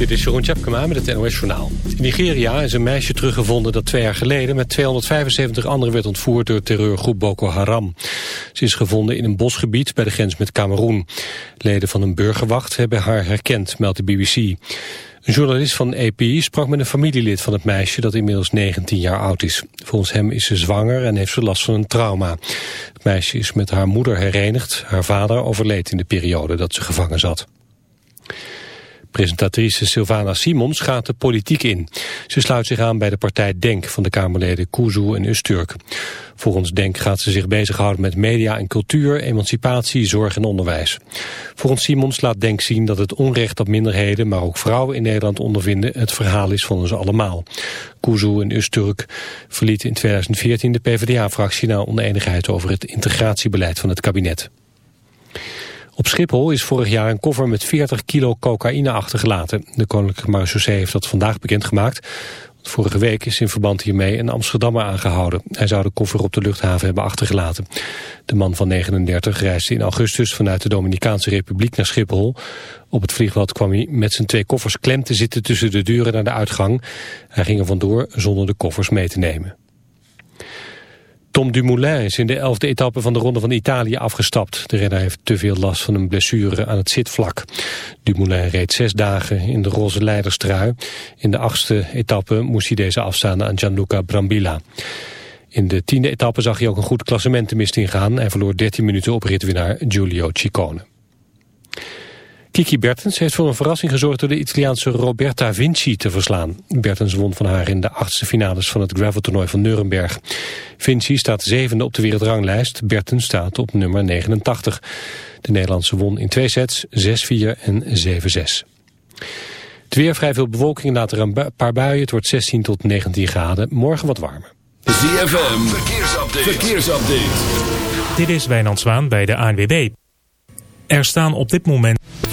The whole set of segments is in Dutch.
Dit is Jeroen Tjepkema met het NOS Journaal. In Nigeria is een meisje teruggevonden dat twee jaar geleden... met 275 anderen werd ontvoerd door terreurgroep Boko Haram. Ze is gevonden in een bosgebied bij de grens met Cameroen. Leden van een burgerwacht hebben haar herkend, meldt de BBC. Een journalist van AP sprak met een familielid van het meisje... dat inmiddels 19 jaar oud is. Volgens hem is ze zwanger en heeft ze last van een trauma. Het meisje is met haar moeder herenigd. Haar vader overleed in de periode dat ze gevangen zat. Presentatrice Sylvana Simons gaat de politiek in. Ze sluit zich aan bij de partij DENK van de Kamerleden Kuzu en Usturk. Volgens DENK gaat ze zich bezighouden met media en cultuur, emancipatie, zorg en onderwijs. Volgens Simons laat DENK zien dat het onrecht dat minderheden, maar ook vrouwen in Nederland ondervinden, het verhaal is van ons allemaal. Kuzu en Usturk verlieten in 2014 de PvdA-fractie na oneenigheid over het integratiebeleid van het kabinet. Op Schiphol is vorig jaar een koffer met 40 kilo cocaïne achtergelaten. De Koninklijke Marechaussee heeft dat vandaag bekendgemaakt. Vorige week is in verband hiermee een Amsterdammer aangehouden. Hij zou de koffer op de luchthaven hebben achtergelaten. De man van 39 reisde in augustus vanuit de Dominicaanse Republiek naar Schiphol. Op het vliegveld kwam hij met zijn twee koffers klem te zitten tussen de deuren naar de uitgang. Hij ging er vandoor zonder de koffers mee te nemen. Tom Dumoulin is in de elfde etappe van de Ronde van Italië afgestapt. De renner heeft te veel last van een blessure aan het zitvlak. Dumoulin reed zes dagen in de roze leiderstrui. In de achtste etappe moest hij deze afstaan aan Gianluca Brambilla. In de tiende etappe zag hij ook een goed klassement de mist ingaan. Hij verloor 13 minuten op ritwinnaar Giulio Ciccone. Kiki Bertens heeft voor een verrassing gezorgd door de Italiaanse Roberta Vinci te verslaan. Bertens won van haar in de achtste finales van het graveltoernooi van Nuremberg. Vinci staat zevende op de wereldranglijst, Bertens staat op nummer 89. De Nederlandse won in twee sets, 6-4 en 7-6. Het weer vrij veel bewolking, later een paar buien. Het wordt 16 tot 19 graden. Morgen wat warmer. ZFM, verkeersupdate. verkeersupdate. Dit is Wijnand Zwaan bij de ANWB. Er staan op dit moment...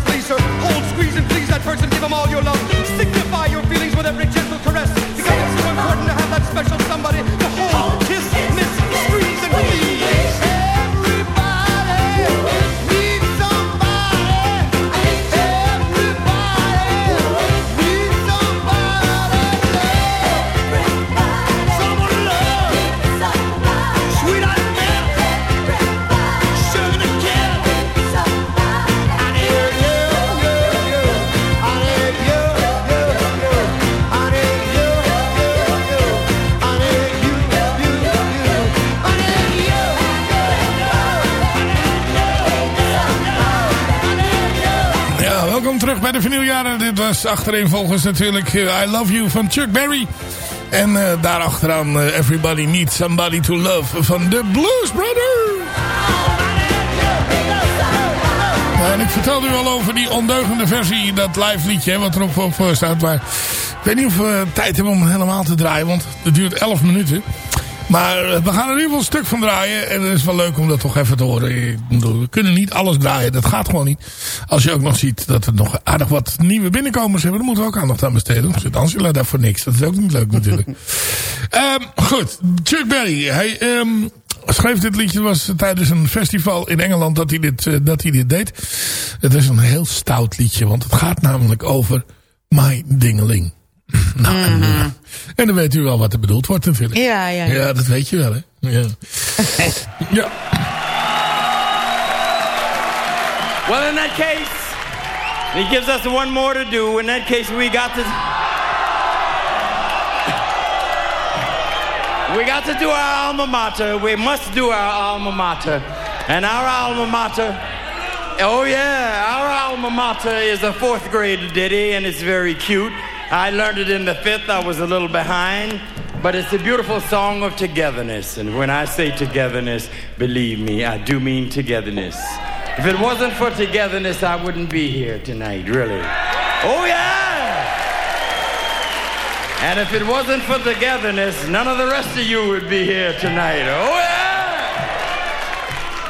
pleaser. Hold, squeeze, and please that person. Give them all your love. Was achtereenvolgens natuurlijk eh, I Love You van Chuck Berry. En eh, daarachteraan eh, Everybody Needs Somebody to Love van The Blues Brothers. Ja, en ik vertelde u al over die ondeugende versie, dat live liedje, wat er voor, voor staat. Maar ik weet niet of we tijd hebben om het helemaal te draaien, want het duurt 11 minuten. Maar we gaan er in ieder geval een stuk van draaien. En het is wel leuk om dat toch even te horen. We kunnen niet alles draaien. Dat gaat gewoon niet. Als je ook nog ziet dat er nog aardig wat nieuwe binnenkomers hebben. Dan moeten we ook aandacht aan besteden. Dan zit Angela daar voor niks. Dat is ook niet leuk natuurlijk. Ehm, goed. Chuck Berry. Hij ehm, schreef dit liedje. Was tijdens een festival in Engeland dat hij dit, eh, dat hij dit deed. Het is een heel stout liedje. Want het gaat namelijk over My Dingeling. Nou, en, eh, en dan weet u wel wat er bedoeld wordt natuurlijk. Ja, ja, ja. Ja, dat weet je wel, hè? Ja. ja. Well, in that case, he gives us one more to do. In that case, we got to. We got to do our alma mater. We must do our alma mater. And our alma mater. Oh, yeah, our alma mater is a fourth grade ditty, and it's very cute. I learned it in the fifth. I was a little behind. But it's a beautiful song of togetherness. And when I say togetherness, believe me, I do mean togetherness. If it wasn't for togetherness, I wouldn't be here tonight, really. Oh, yeah! And if it wasn't for togetherness, none of the rest of you would be here tonight. Oh, yeah!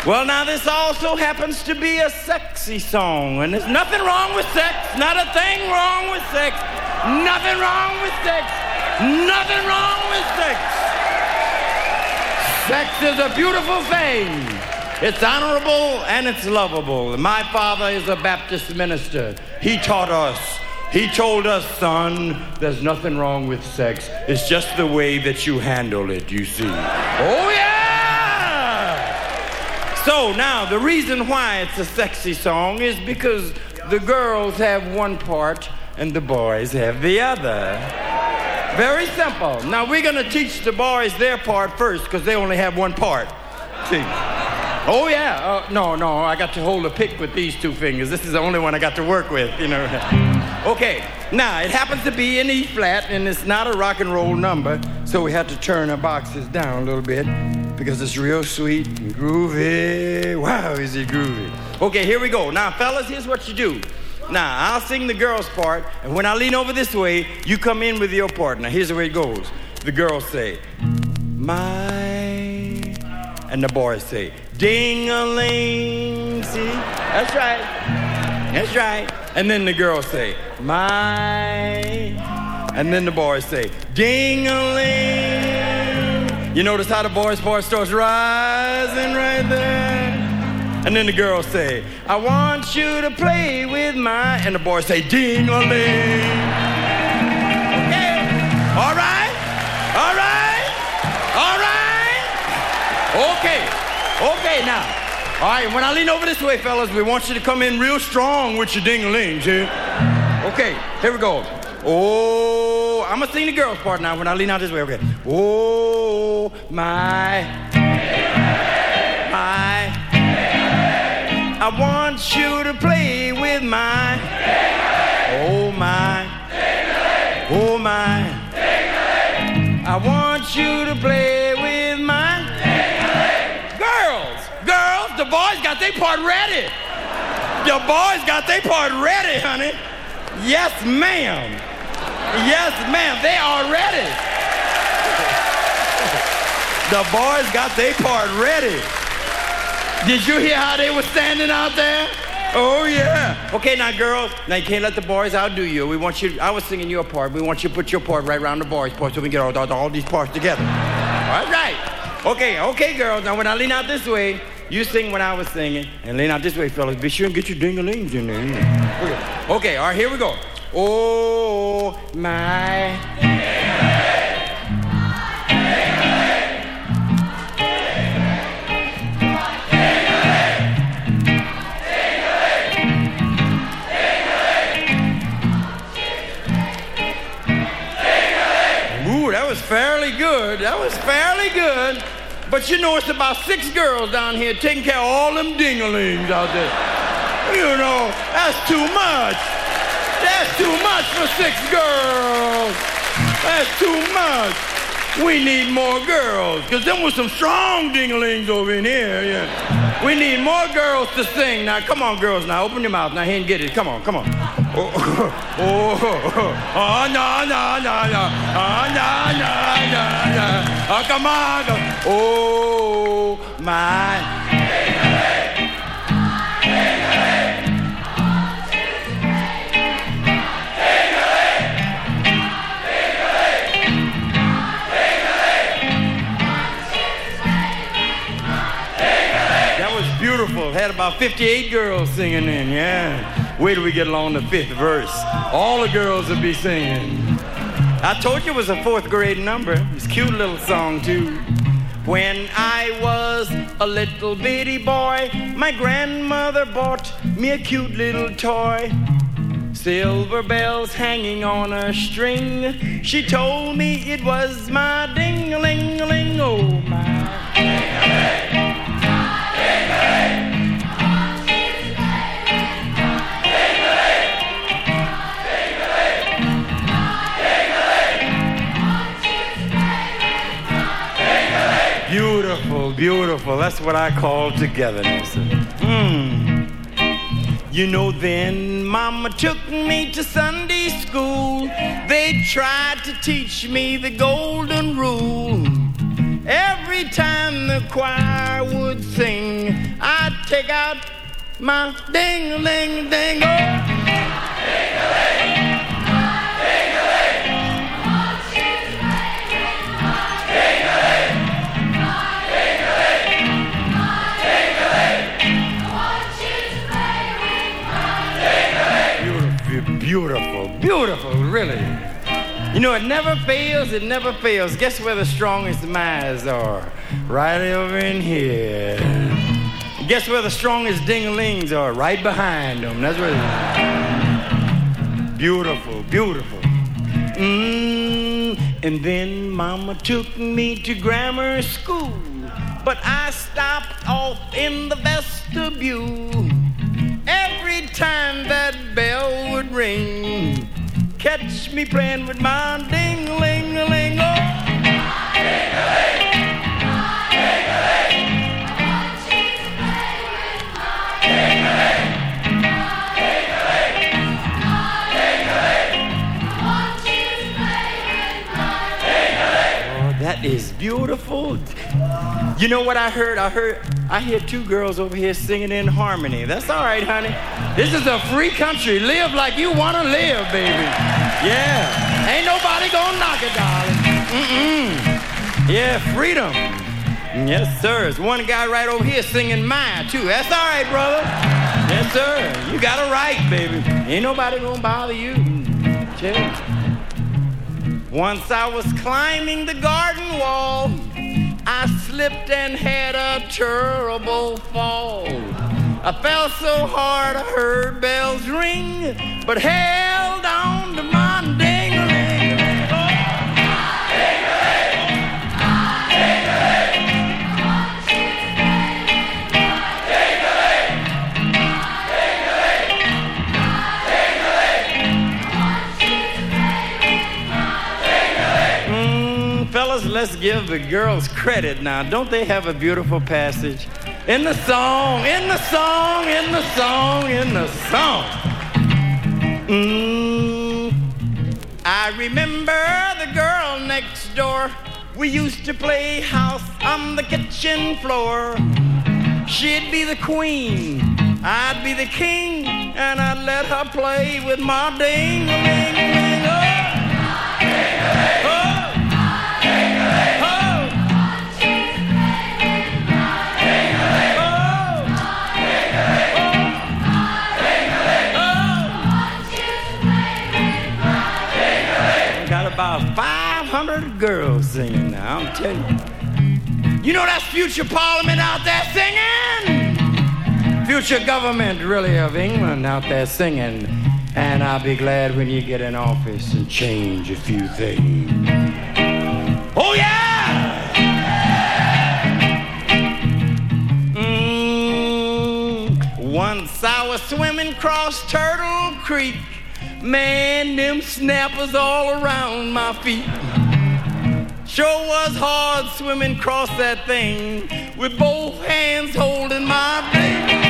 Well, now, this also happens to be a sexy song, and there's nothing wrong with sex. Not a thing wrong with sex. Nothing wrong with sex. Nothing wrong with sex. Sex is a beautiful thing. It's honorable and it's lovable. My father is a Baptist minister. He taught us. He told us, son, there's nothing wrong with sex. It's just the way that you handle it, you see. Oh, yeah! So now, the reason why it's a sexy song is because the girls have one part and the boys have the other. Very simple. Now, we're going to teach the boys their part first because they only have one part. See? Oh, yeah. Uh, no, no, I got to hold a pick with these two fingers. This is the only one I got to work with, you know. okay, now, it happens to be in E flat, and it's not a rock and roll number, so we had to turn our boxes down a little bit because it's real sweet and groovy. Wow, is it groovy. Okay, here we go. Now, fellas, here's what you do. Now, I'll sing the girl's part, and when I lean over this way, you come in with your part. Now, here's the way it goes. The girls say, My, and the boys say, Ding-a-ling. See? That's right. That's right. And then the girls say, My, and then the boys say, Ding-a-ling. You notice how the boys' part starts rising right there? And then the girls say, I want you to play with my, and the boys say, ding-a-ling. Okay, all right, all right, all right. Okay, okay now. All right, when I lean over this way, fellas, we want you to come in real strong with your ding-a-lings, yeah? Okay, here we go. Oh, I'm gonna sing the girls' part now when I lean out this way, okay? Oh, my, my. I want you to play with my. Oh my. Oh my. I want you to play their part ready. The boys got their part ready, honey. Yes, ma'am. Yes, ma'am. They are ready. The boys got their part ready. Did you hear how they were standing out there? Oh, yeah. Okay, now, girls, now you can't let the boys outdo you. We want you, I was singing your part. We want you to put your part right around the boys' part so we can get all, all, all these parts together. All right. Okay, okay, girls. Now, when I lean out this way, you sing when I was singing, and lean out this way, fellas. Be sure and get your ding-a-lings in there. Okay. okay, all right, here we go. Oh, my. Ooh, that was fairly good. That was fairly good. But you know, it's about six girls down here taking care of all them dinglings out there. You know, that's too much. That's too much for six girls. That's too much. We need more girls, because them was some strong dinglings over in here, yeah. We need more girls to sing. Now, come on, girls, now, open your mouth. Now, here and get it. Come on, come on. Oh, oh, oh, oh, no, no, no, no. Oh, no, no, no, no. Oh, come on. Oh, my. Had about 58 girls singing in, yeah. Wait till we get along the fifth verse. All the girls will be singing. I told you it was a fourth grade number. It's a cute little song, too. When I was a little bitty boy, my grandmother bought me a cute little toy. Silver bells hanging on a string. She told me it was my ding-a-ling-a-ling, oh my. Beautiful, beautiful. That's what I call togetherness. Hmm. You know, then Mama took me to Sunday school. They tried to teach me the golden rule. Every time the choir would sing, I'd take out my ding-a-ling-a-ding. Oh. Know, it never fails, it never fails. Guess where the strongest minds are? Right over in here. Guess where the strongest ding-a-lings are? Right behind them. That's where Beautiful, beautiful. Mm, and then Mama took me to grammar school, but I stopped off in the vestibule. Every time that bell would ring, catch me playing with my ding-a-ling-a-ling. Oh. Oh, that is beautiful. You know what I heard? I heard I hear two girls over here singing in harmony. That's all right, honey. This is a free country. Live like you want to live, baby. Yeah. Ain't nobody gonna knock it, darling. Mm-mm. Yeah, freedom. Yes, sir. There's one guy right over here singing mine, too. That's all right, brother. Yes, sir. You got a right, baby. Ain't nobody gonna bother you. Chill. Once I was climbing the garden wall, I slipped and had a terrible fall. I fell so hard I heard bells ring, but held on give the girls credit now. Don't they have a beautiful passage? In the song, in the song, in the song, in the song. Mm, I remember the girl next door. We used to play house on the kitchen floor. She'd be the queen, I'd be the king and I'd let her play with my ding about 500 girls singing now, I'm telling you. You know that's future parliament out there singing? Future government, really, of England out there singing. And I'll be glad when you get in office and change a few things. Oh, yeah! Mm, once I was swimming across Turtle Creek. Man, them snappers all around my feet. Sure was hard swimming across that thing with both hands holding my breath.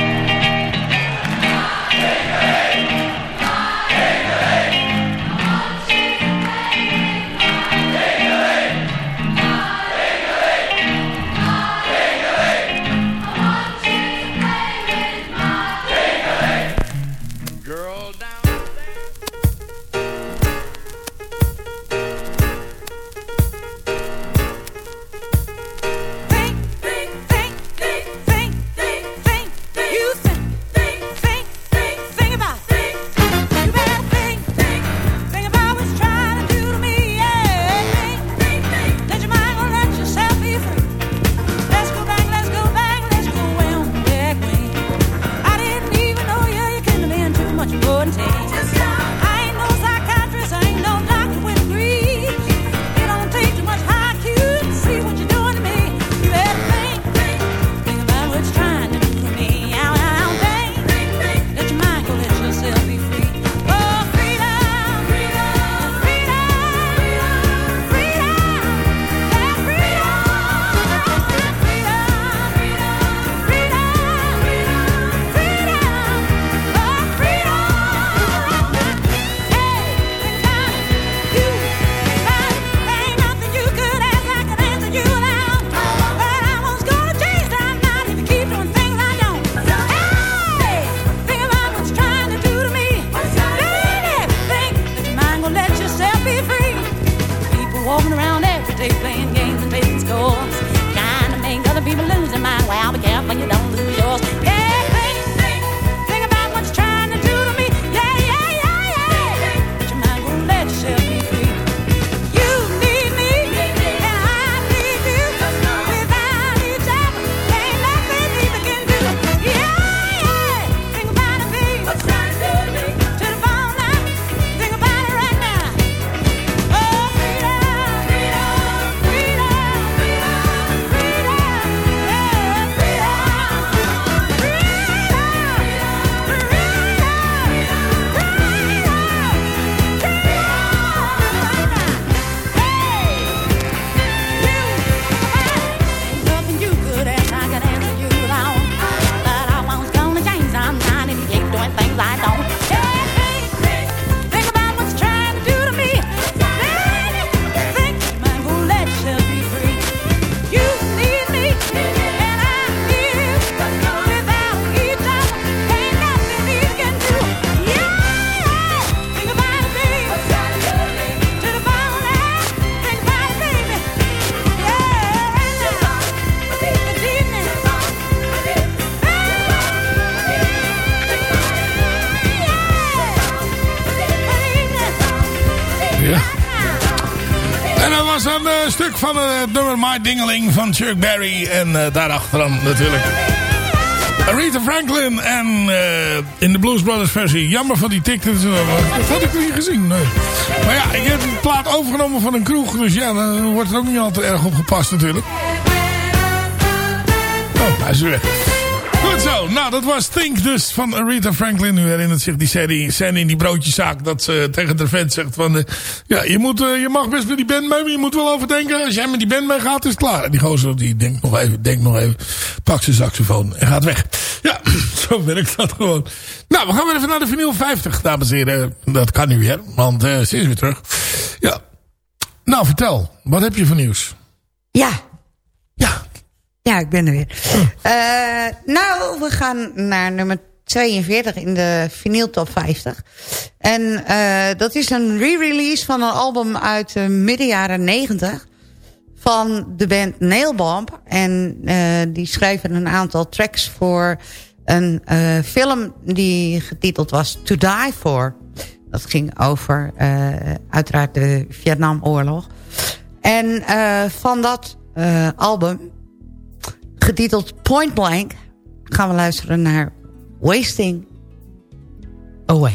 Chuck Berry. En eh daarachteraan natuurlijk Aretha Franklin en eh, in de Blues Brothers versie. Jammer van die tickets. eh, dat had ik niet gezien. Nee. Maar ja, ik heb die plaat overgenomen van een kroeg. Dus ja, dan wordt er ook niet altijd erg op gepast natuurlijk. Oh, hij is weg. Nou dat was Think dus van Aretha Franklin. U herinnert zich die scène, scène in die broodjeszaak dat ze tegen de vent zegt van... eh, ja, je, moet, eh, je mag best met die band mee, maar je moet wel overdenken. Als jij met die band mee gaat, is het klaar. En die gozer die denkt nog even, denkt nog even, pakt zijn saxofoon en gaat weg. Ja, zo werkt dat gewoon. Nou, we gaan weer even naar de vinyl 50, dames en heren. Dat kan nu weer, want eh, ze is weer terug. Ja, nou vertel, wat heb je voor nieuws? Ja. Ja. Ik ben er weer. Eh, nou, we gaan naar nummer 42 in de vinyl top 50. En eh, dat is een re-release van een album uit de midden jaren 90 van de band Nailbomb. En eh, die schrijven een aantal tracks voor een film die getiteld was To Die For. Dat ging over uiteraard de Vietnamoorlog. En van dat album, getiteld Point Blank... gaan we luisteren naar Wasting Away.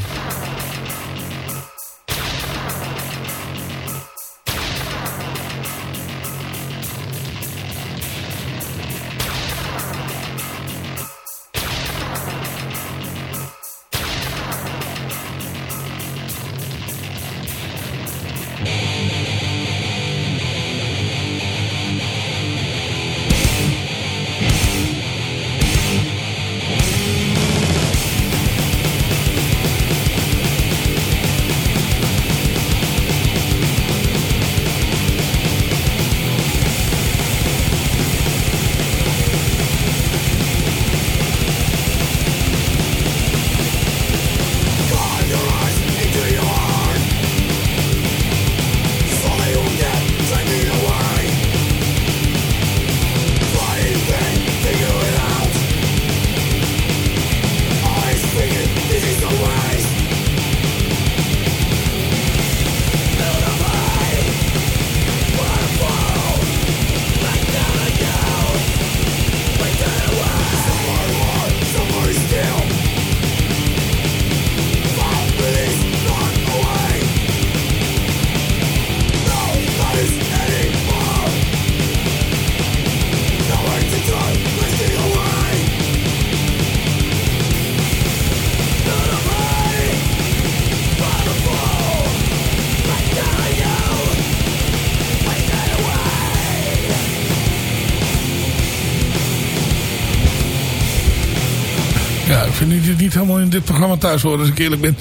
In dit programma thuis horen, als ik eerlijk ben.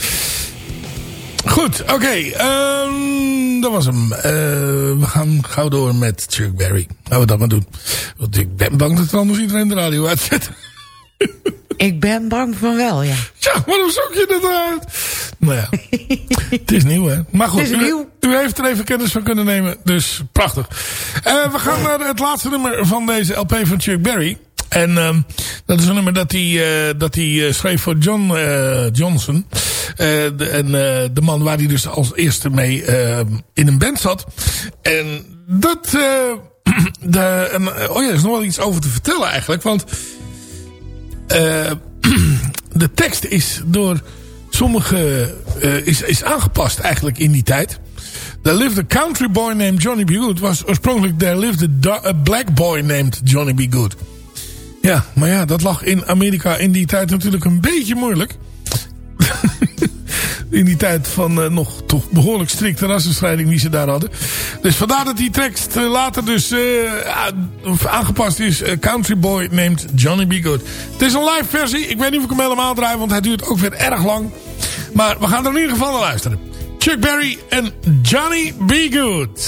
Goed, oké. ehm, dat was hem. Eh, we gaan gauw door met Chuck Berry. Laten we dat maar doen. Want ik ben bang dat er anders iedereen de radio uitzet. Ik ben bang van wel, ja. Ja, waarom zoek je dat uit? Nou ja, het is nieuw hè. Maar goed, Het is u, nieuw. u heeft er even kennis van kunnen nemen. Dus prachtig. Eh, we gaan naar het laatste nummer van deze LP van Chuck Berry. En ehm, dat is een nummer dat hij, eh, dat hij eh, schreef voor John eh, Johnson. De, en de man waar hij dus als eerste mee in een band zat. En dat... de, en, oh ja, er is nog wel iets over te vertellen eigenlijk. Want de tekst is door sommige is, is aangepast eigenlijk in die tijd. There lived a country boy named Johnny B. Good. Was oorspronkelijk There lived a, a black boy named Johnny B. Good. Ja, maar ja, dat lag in Amerika in die tijd natuurlijk een beetje moeilijk. in die tijd van eh, nog toch behoorlijk strikte rassenstrijding die ze daar hadden. Dus vandaar dat die tekst eh, later dus eh, aangepast is. Country Boy named Johnny B. Good. Het is een live versie. Ik weet niet of ik hem helemaal draai, want hij duurt ook weer erg lang. Maar we gaan er in ieder geval naar luisteren. Chuck Berry en Johnny B. Good.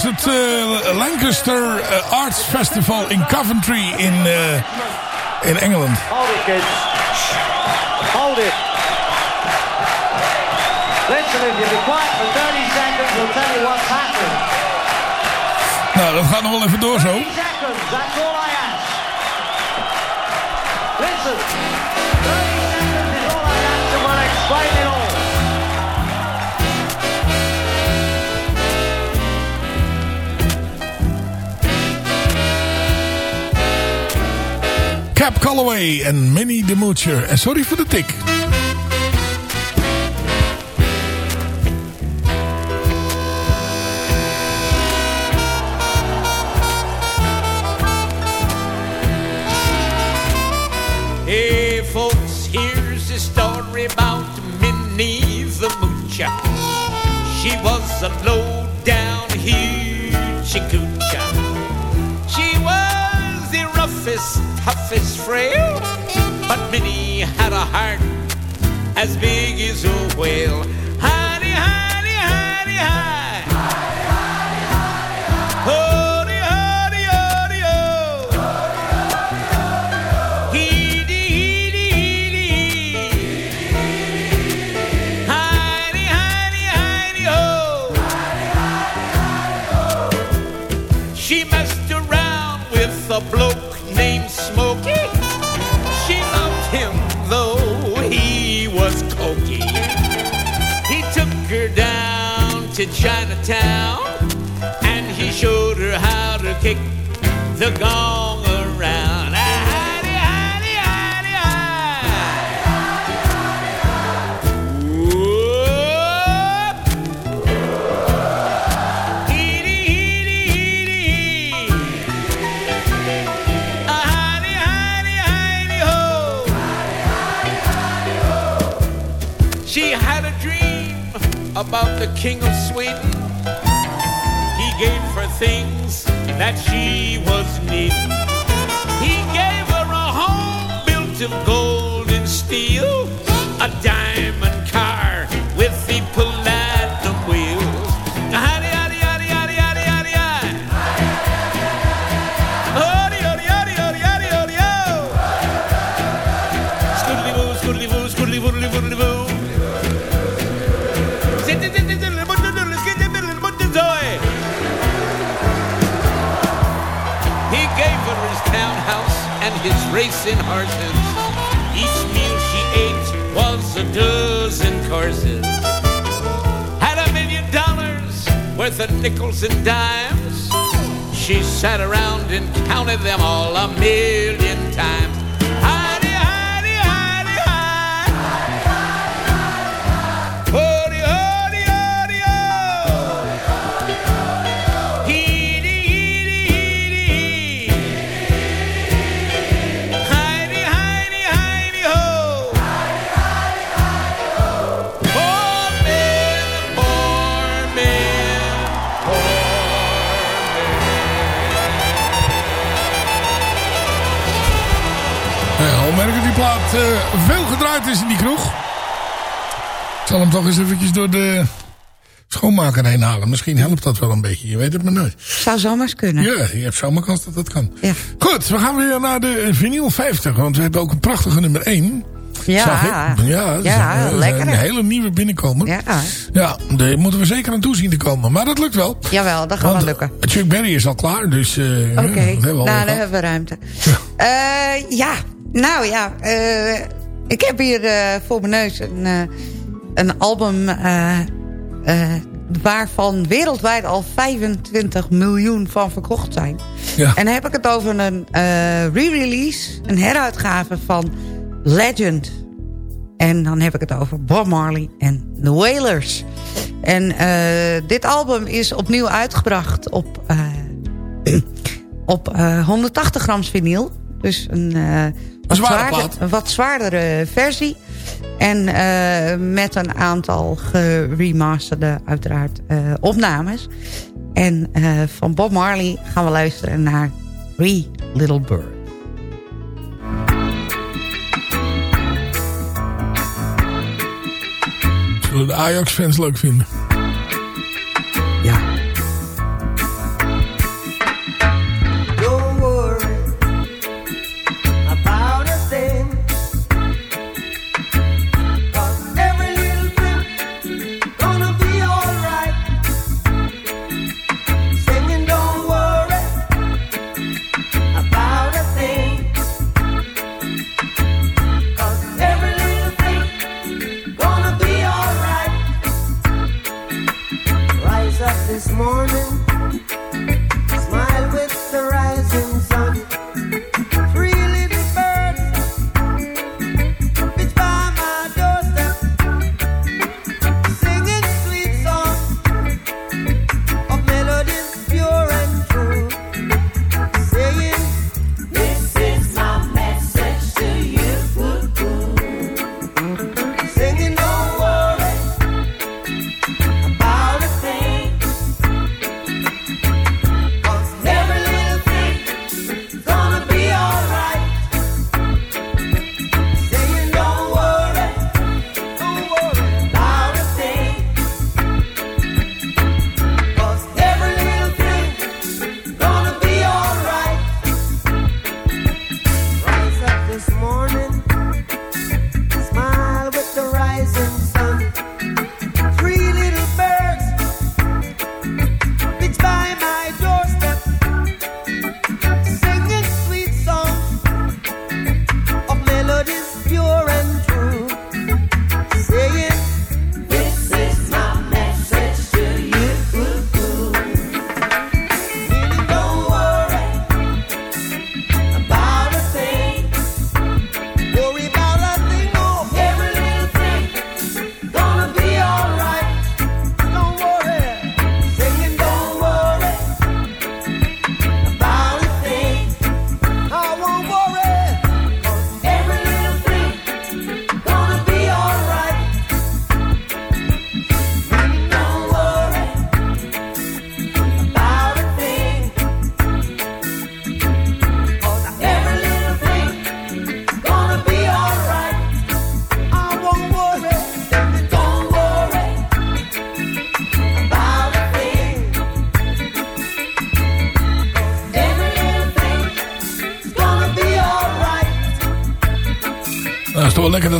Tijdens het eh, Lancaster eh, Arts Festival in Coventry in, eh, in Engeland. Hold it, kids. Hold it. Listen, if you be quiet for 30 seconds, we'll tell you what's happened. Nou, dat gaat nog wel even door zo. 30 seconds, that's all I ask. Listen, 30 seconds is all I ask and we'll explain it all. Cap Calloway en Minnie de Moocher. En sorry voor de tik. Hey, folks, here's a story about Minnie the Moocher. She was a roughest, toughest frail, but Minnie had a heart as big as a whale. Chinatown and he showed her how to kick the gong around. She had a dream about the king of that she was needing. He gave her a home built of gold and steel, racing horses. Each meal she ate was a dozen courses. Had a million dollars worth of nickels and dimes. She sat around and counted them all a million times. Plaat eh, veel gedraaid is in die kroeg. Ik zal hem toch eens eventjes door de schoonmaker heen halen. Misschien helpt dat wel een beetje. Je weet het maar nooit. Zou zomaar eens kunnen. Ja, je hebt zomaar kans dat dat kan. Ja. Goed, we gaan weer naar de vinyl 50. Want we hebben ook een prachtige nummer 1. Ja. Zag ik. Ja, een, lekker, Een hele nieuwe binnenkomer. Ja, Ja, daar moeten we zeker aan toe zien te komen. Maar dat lukt wel. jawel, dat gaat wel lukken. eh, Chuck Berry is al klaar. Dus eh, Oké, nou, dan hebben we ruimte. Eh, ja, nou ja. eh, ik heb hier eh, voor mijn neus een, eh, een album... waarvan wereldwijd al 25 miljoen van verkocht zijn. Ja. En dan heb ik het over een re-release, een heruitgave van Legend. En dan heb ik het over Bob Marley en The Wailers. En dit album is opnieuw uitgebracht op, op eh, 180 grams vinyl. Dus een, wat, zware zwaarder- plaat. een wat zwaardere versie. En eh, met een aantal geremasterde, uiteraard, eh, opnames. En eh, van Bob Marley gaan we luisteren naar Three Little Birds. Zullen de Ajax-fans leuk vinden.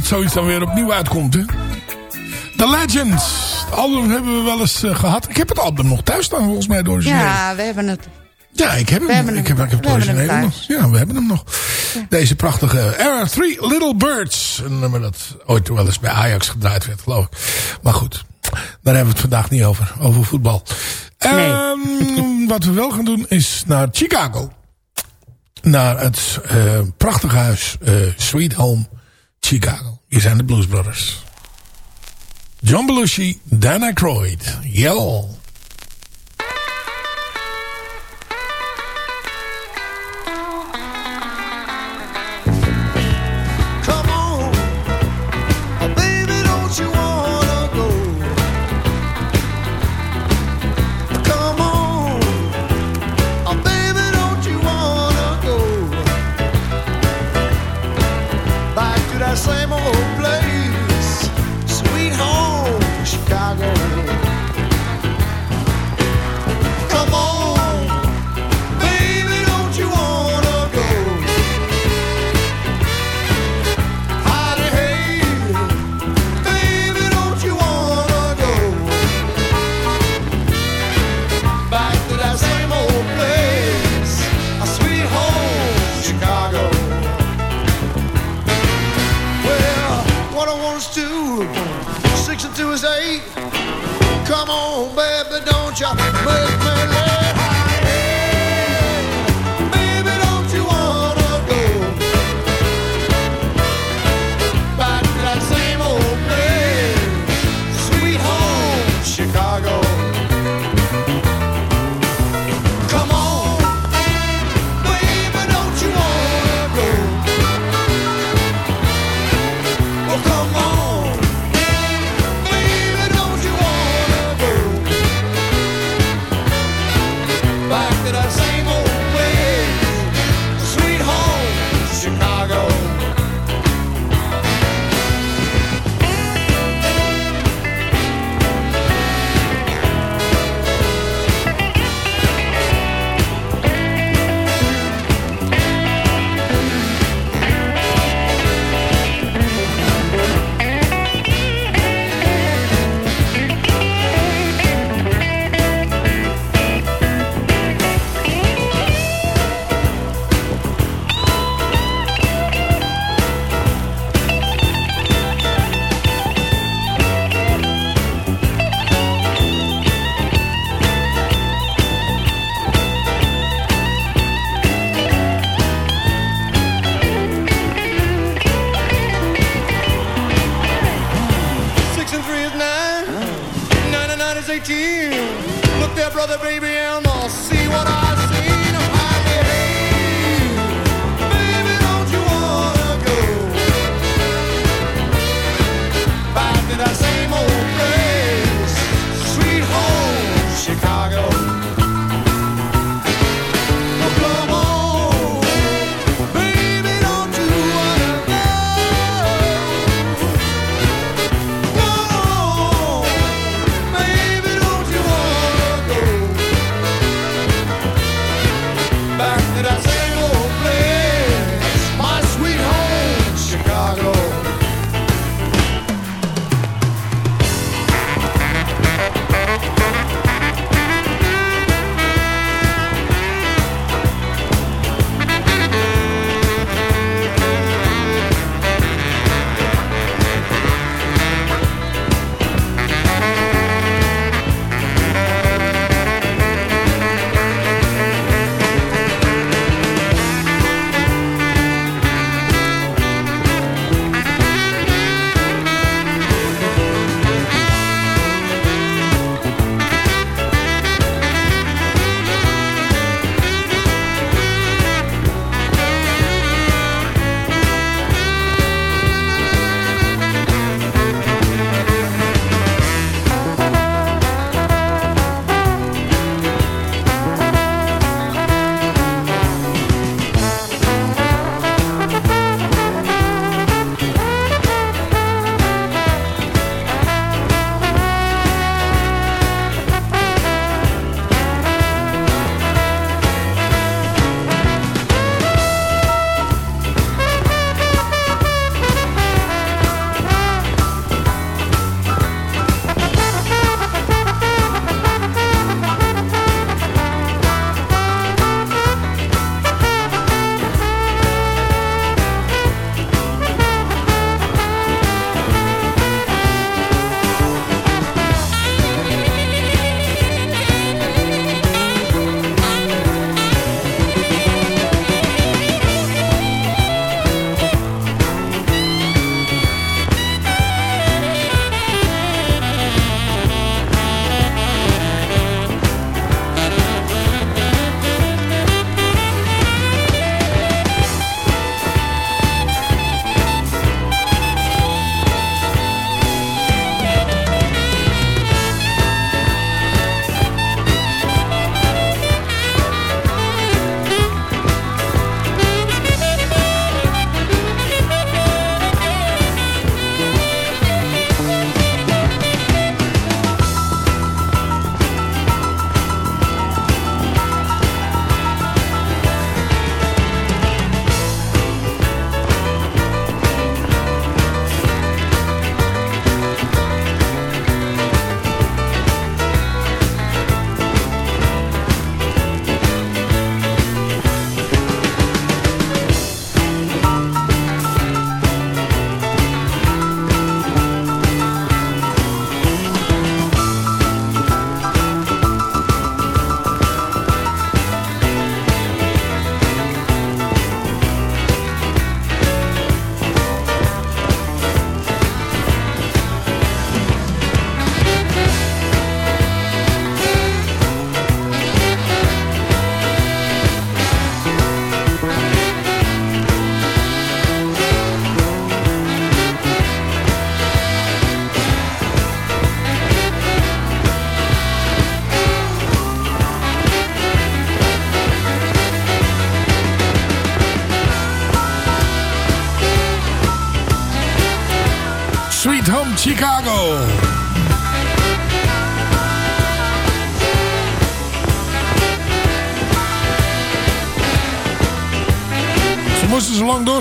Zoiets dan weer opnieuw uitkomt, hè? The Legends. Het album hebben we wel eens eh, gehad. Ik heb het album nog thuis staan, volgens mij, door. Ja, we hebben het. Ja, ik heb hem. We hebben ik hem. heb, ik heb We het hebben hem origineel nog. Ja, we hebben hem nog. Deze prachtige Era Three Little Birds. Een nummer dat ooit wel eens bij Ajax gedraaid werd, geloof ik. Maar goed, daar hebben we het vandaag niet over. Over voetbal. Ehm, wat we wel gaan doen is naar Chicago. Naar het eh, prachtige huis eh, Sweet Home Chicago. Hier zijn de Blues Brothers. John Belushi, Dana Aykroyd. Yell. Georgia,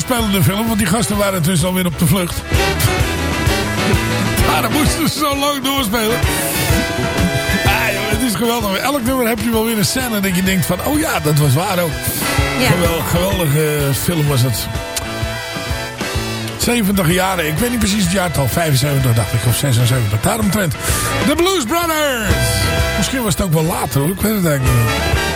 zo lang doorspelen de film, want die gasten waren dus alweer op de vlucht. Daarom moesten ze zo lang doorspelen. Ah, joh, het is geweldig. Elk nummer heb je wel weer een scène dat je denkt van, oh ja, dat was waar ook. Ja. Gewel- geweldige film was het. 70 jaren. Ik weet niet precies het jaartal. 75 dacht ik. Of 76. Daaromtrent. De Blues Brothers. Misschien was het ook wel later hoor. Ik weet het eigenlijk niet.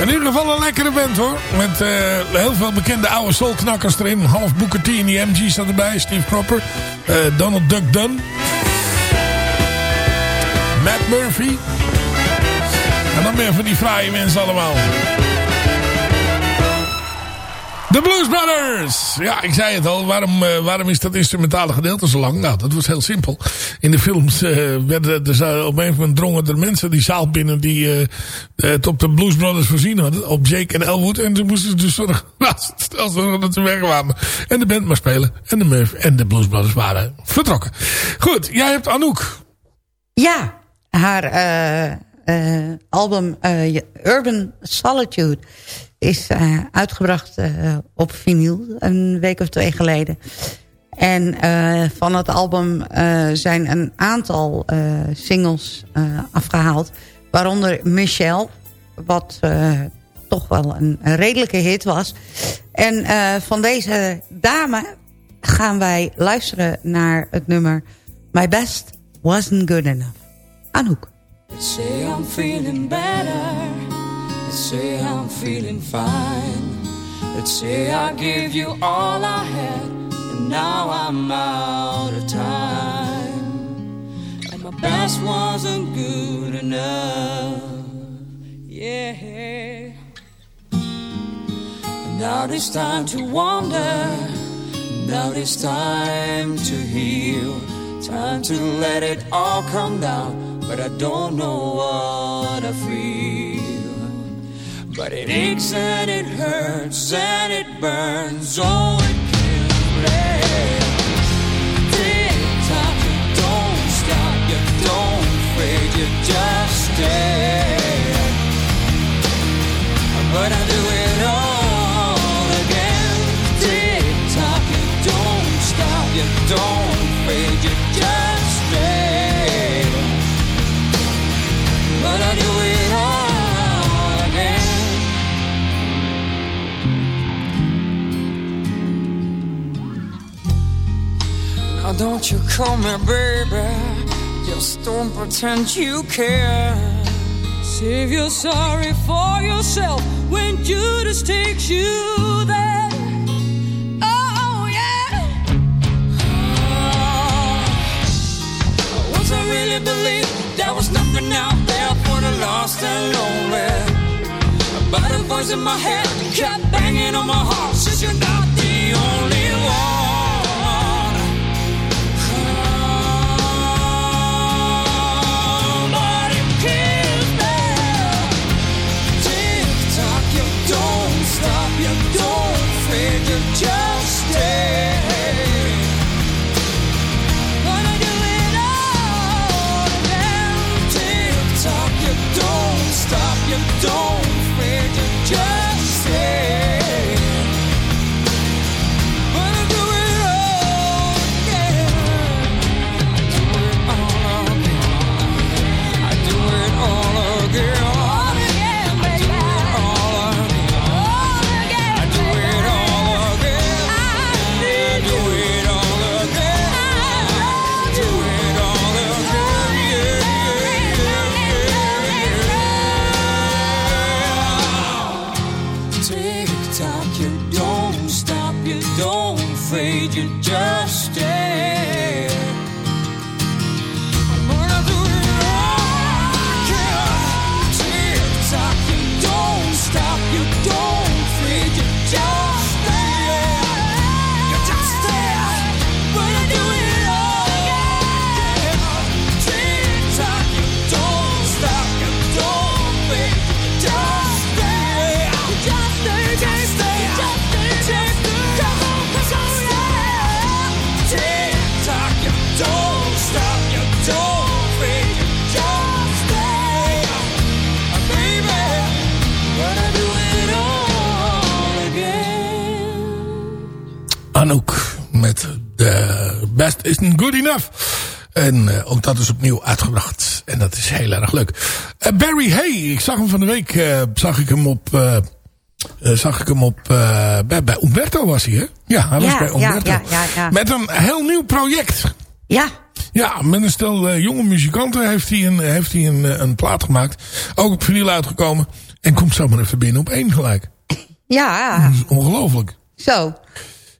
In ieder geval een lekkere band hoor. Met eh, heel veel bekende oude soulknakkers erin. Half Booker T en die MG staat erbij. Steve Cropper. eh, Donald Duck Dunn. Matt Murphy. En dan meer van die fraaie mensen allemaal. De Blues Brothers! Ja, ik zei het al. Waarom, eh, waarom is dat instrumentale gedeelte zo lang? Nou, dat was heel simpel. In de films eh, werden er op een moment drongen er mensen die zaal binnen die eh, het op de Blues Brothers voorzien hadden. Op Jake en Elwood. En ze moesten dus zorgen als, ze dat ze wegkwamen. En de band maar spelen. En de Murphy en de Blues Brothers waren vertrokken. Goed, jij hebt Anouk. Ja, haar album eh, Urban Solitude is eh, uitgebracht eh, op vinyl een week of twee geleden. En eh, van het album eh, zijn een aantal eh, singles eh, afgehaald. Waaronder Michelle, wat eh, toch wel een, redelijke hit was. En eh, van deze dame gaan wij luisteren naar het nummer My Best Wasn't Good Enough. Anouk. Say I'm feeling better. Let's say I'm feeling fine. Let's say I gave you all I had, and now I'm out of time. And my best wasn't good enough. Yeah. Now it's time to wander. Now it's time to heal. Time to let it all come down. But I don't know what I feel. But it aches and it hurts and it burns. Oh, it kills me. Tick-tock, you don't stop, you don't fade, you just stay. But I do it all again. Tick-tock, you don't stop, you don't don't you call me baby, just don't pretend you care. Save your sorry for yourself when Judas takes you there. Oh yeah. Oh, really believed there was nothing out there for the lost and lonely. But a voice in my head kept banging on my heart. Says you're not the only Good Enough. En eh, ook dat is opnieuw uitgebracht. En dat is heel erg leuk. Eh, Barry Hay, ik zag hem van de week, eh, zag ik hem op... zag ik hem op... bij, bij Umberto was hij, hè? Ja, hij was bij Umberto. ja, ja, ja. Met een heel nieuw project. Ja. Ja, met een stel jonge muzikanten heeft hij, een, heeft hij een, een plaat gemaakt. Ook op vinyl uitgekomen. En komt zomaar even binnen op één gelijk. Ja, ongelooflijk. zo.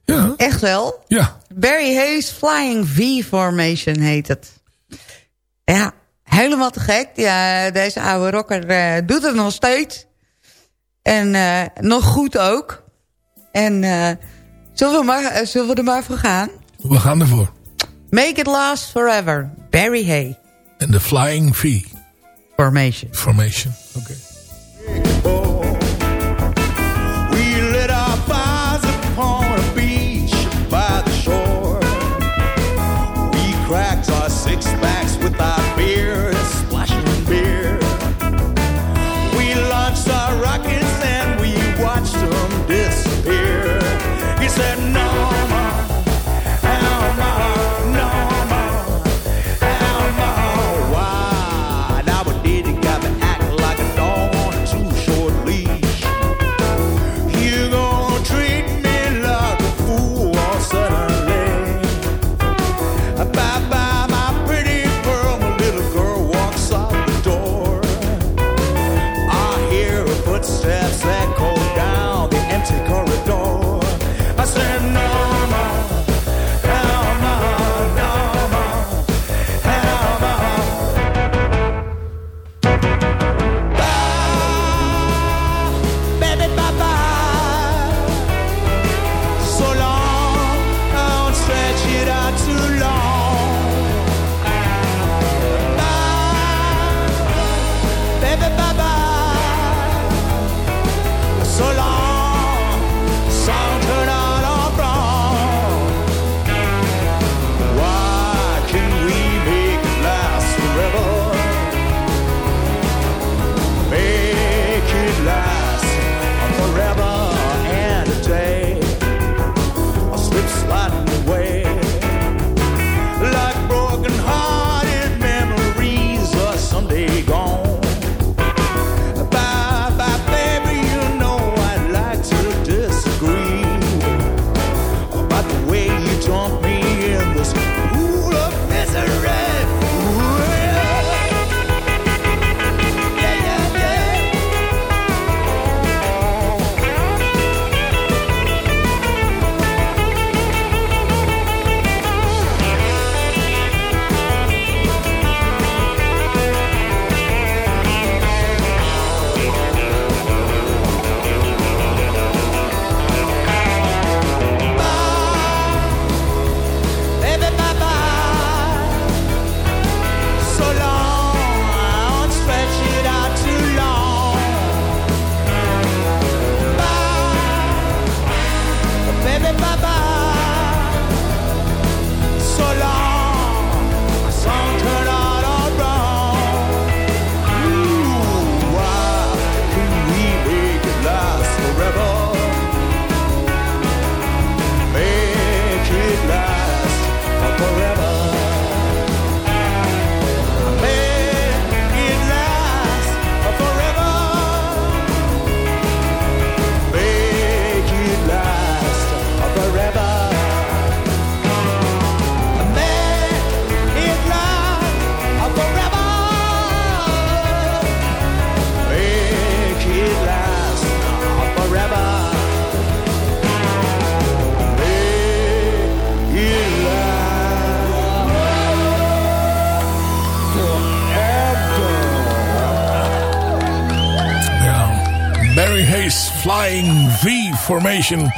Ja. Echt wel. Ja. Barry Hayes Flying V Formation heet het. Ja, helemaal te gek. Ja, deze oude rocker eh, doet het nog steeds. En eh, nog goed ook. En eh, zullen, we maar, zullen we er maar voor gaan? We gaan ervoor. Make it last forever. Barry Hay En de Flying V Formation. Formation. Oké. Formation.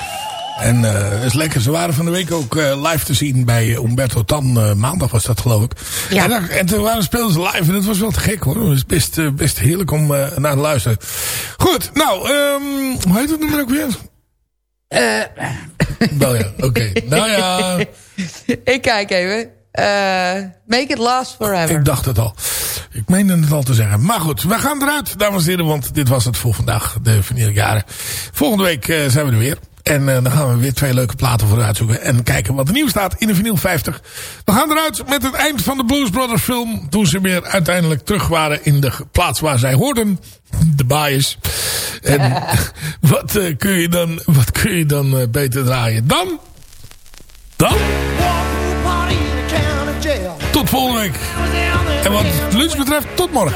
En eh dat is lekker. Ze waren van de week ook eh, live te zien bij eh, Umberto Tan. Eh, maandag was dat geloof ik. Ja. En, dan- en toen waren speelden ze live. En dat was wel te gek hoor. Het was best, eh, best heerlijk om eh, naar te luisteren. Goed, nou, ehm hoe heet het nummer ook weer? Nou ja, oké. Nou ja, Ik kijk even. Eh, make it last forever. ik dacht het al. Ik meende het al te zeggen. Maar goed, we gaan eruit, dames en heren. Want dit was het voor vandaag, de vernieljaren. Volgende week eh, zijn we er weer. En eh, dan gaan we weer twee leuke platen voor uitzoeken. En kijken wat er nieuw staat in de vinyl 50. We gaan eruit met het eind van de Blues Brothers film. Toen ze weer uiteindelijk terug waren in de plaats waar zij hoorden. De bias. En wat, kun je dan, wat kun je dan beter draaien dan? Dan? Volgende week. En wat lunch betreft, tot morgen.